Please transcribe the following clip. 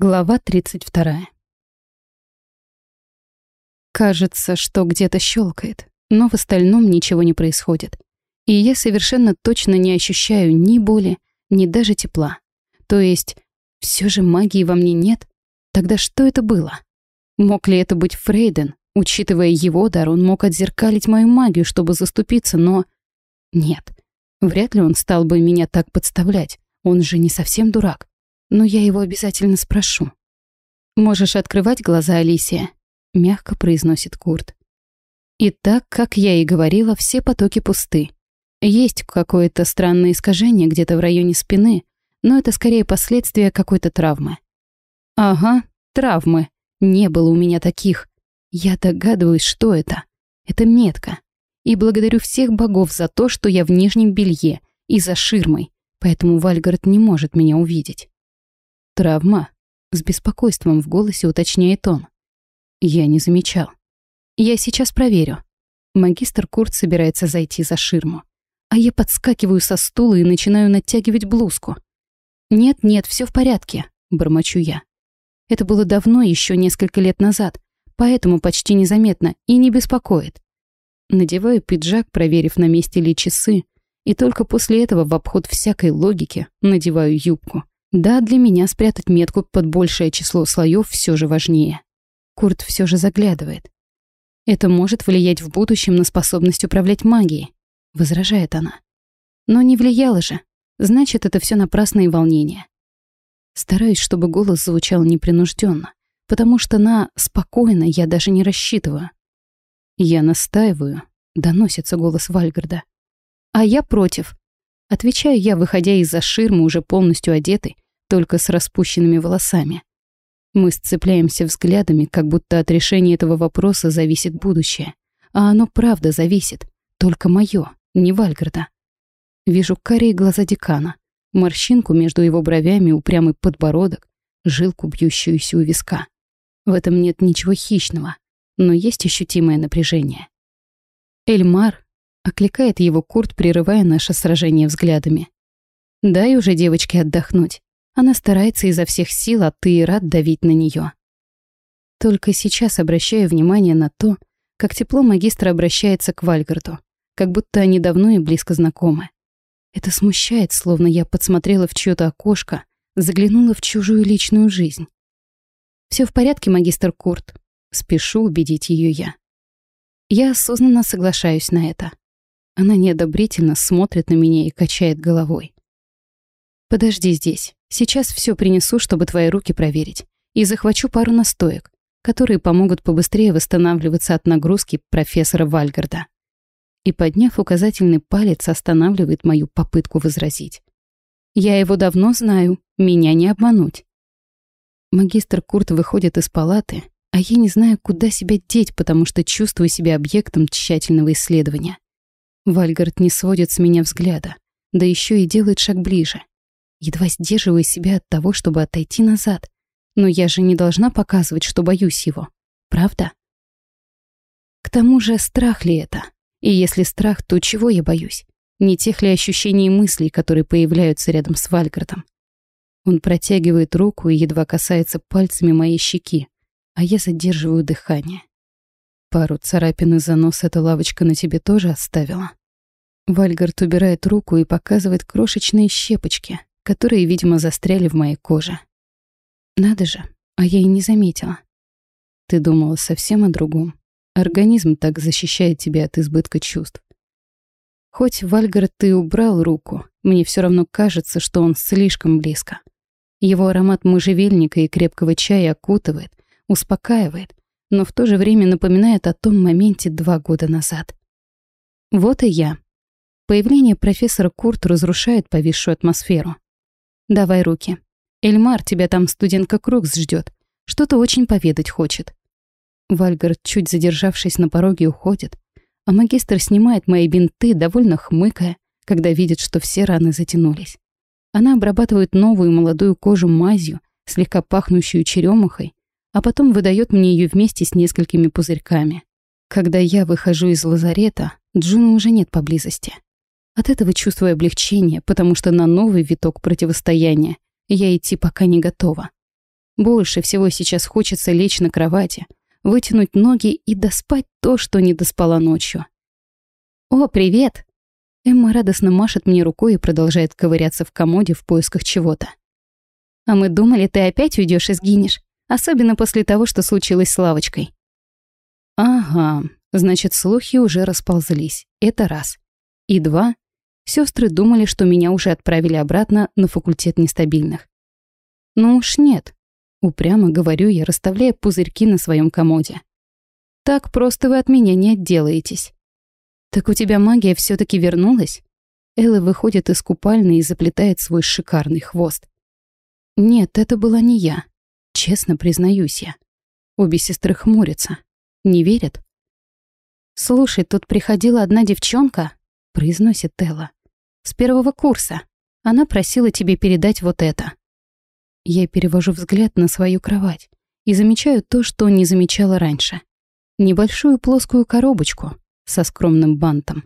Глава 32. Кажется, что где-то щелкает, но в остальном ничего не происходит. И я совершенно точно не ощущаю ни боли, ни даже тепла. То есть, все же магии во мне нет? Тогда что это было? Мог ли это быть Фрейден? Учитывая его дар, он мог отзеркалить мою магию, чтобы заступиться, но... Нет, вряд ли он стал бы меня так подставлять. Он же не совсем дурак но я его обязательно спрошу. «Можешь открывать глаза, Алисия», — мягко произносит Курт. И так, как я и говорила, все потоки пусты. Есть какое-то странное искажение где-то в районе спины, но это скорее последствия какой-то травмы. Ага, травмы. Не было у меня таких. Я догадываюсь, что это. Это метка. И благодарю всех богов за то, что я в нижнем белье и за ширмой, поэтому Вальгард не может меня увидеть. «Травма?» — с беспокойством в голосе уточняет он. Я не замечал. «Я сейчас проверю». Магистр Курт собирается зайти за ширму. А я подскакиваю со стула и начинаю натягивать блузку. «Нет-нет, все в порядке», — бормочу я. Это было давно, еще несколько лет назад, поэтому почти незаметно и не беспокоит. Надеваю пиджак, проверив, на месте ли часы, и только после этого в обход всякой логики надеваю юбку. Да, для меня спрятать метку под большее число слоев все же важнее. Курт все же заглядывает. Это может влиять в будущем на способность управлять магией, возражает она. Но не влияло же. Значит, это все напрасные волнения. Стараюсь, чтобы голос звучал непринужденно, потому что на «спокойно» я даже не рассчитываю. «Я настаиваю», — доносится голос Вальгарда. «А я против», Отвечаю я, выходя из-за ширмы, уже полностью одетый, только с распущенными волосами. Мы сцепляемся взглядами, как будто от решения этого вопроса зависит будущее. А оно правда зависит. Только мое, не Вальгарда. Вижу карие глаза декана, морщинку между его бровями, упрямый подбородок, жилку, бьющуюся у виска. В этом нет ничего хищного, но есть ощутимое напряжение. Эльмар, Окликает его Курт, прерывая наше сражение взглядами. «Дай уже девочке отдохнуть. Она старается изо всех сил, а ты и рад давить на нее. Только сейчас обращаю внимание на то, как тепло магистра обращается к Вальгарду, как будто они давно и близко знакомы. Это смущает, словно я подсмотрела в чьё-то окошко, заглянула в чужую личную жизнь. Все в порядке, магистр Курт?» Спешу убедить ее я. Я осознанно соглашаюсь на это. Она неодобрительно смотрит на меня и качает головой. «Подожди здесь. Сейчас все принесу, чтобы твои руки проверить. И захвачу пару настоек, которые помогут побыстрее восстанавливаться от нагрузки профессора Вальгарда». И, подняв указательный палец, останавливает мою попытку возразить. «Я его давно знаю. Меня не обмануть». Магистр Курт выходит из палаты, а я не знаю, куда себя деть, потому что чувствую себя объектом тщательного исследования. Вальгард не сводит с меня взгляда, да еще и делает шаг ближе. Едва сдерживаю себя от того, чтобы отойти назад. Но я же не должна показывать, что боюсь его. Правда? К тому же, страх ли это? И если страх, то чего я боюсь? Не тех ли ощущений и мыслей, которые появляются рядом с Вальгардом? Он протягивает руку и едва касается пальцами моей щеки, а я задерживаю дыхание. Пару царапин из-за носа эта лавочка на тебе тоже оставила. Вальгард убирает руку и показывает крошечные щепочки, которые, видимо, застряли в моей коже. Надо же, а я и не заметила. Ты думала совсем о другом. Организм так защищает тебя от избытка чувств. Хоть Вальгард ты убрал руку, мне все равно кажется, что он слишком близко. Его аромат можжевельника и крепкого чая окутывает, успокаивает, но в то же время напоминает о том моменте два года назад. Вот и я. Появление профессора Курт разрушает повисшую атмосферу. «Давай руки. Эльмар, тебя там студентка Крукс ждет. Что-то очень поведать хочет». Вальгард, чуть задержавшись на пороге, уходит, а магистр снимает мои бинты, довольно хмыкая, когда видит, что все раны затянулись. Она обрабатывает новую молодую кожу мазью, слегка пахнущую черемухой, а потом выдает мне ее вместе с несколькими пузырьками. Когда я выхожу из лазарета, Джуна уже нет поблизости. От этого чувствую облегчение, потому что на новый виток противостояния я идти пока не готова. Больше всего сейчас хочется лечь на кровати, вытянуть ноги и доспать то, что не доспала ночью. «О, привет!» Эмма радостно машет мне рукой и продолжает ковыряться в комоде в поисках чего-то. «А мы думали, ты опять уйдешь и сгинешь, особенно после того, что случилось с лавочкой». «Ага, значит, слухи уже расползлись. Это раз. И два. Сестры думали, что меня уже отправили обратно на факультет нестабильных. Ну уж нет. Упрямо говорю я, расставляя пузырьки на своем комоде. Так просто вы от меня не отделаетесь. Так у тебя магия все таки вернулась? Элла выходит из купальни и заплетает свой шикарный хвост. Нет, это была не я. Честно признаюсь я. Обе сестры хмурятся. Не верят? «Слушай, тут приходила одна девчонка», — произносит Элла. «С первого курса. Она просила тебе передать вот это». Я перевожу взгляд на свою кровать и замечаю то, что не замечала раньше. Небольшую плоскую коробочку со скромным бантом.